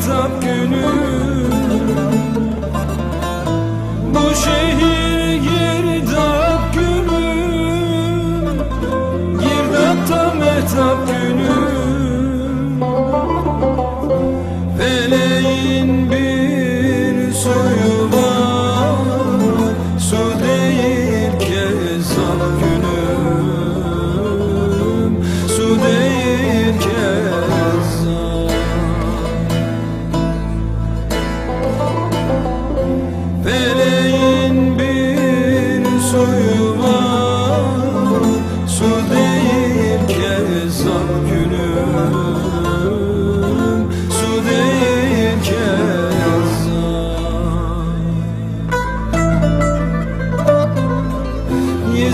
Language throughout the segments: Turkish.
kitap günü. Bu şehir girdap günü. Girdapta metap günü.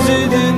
是的。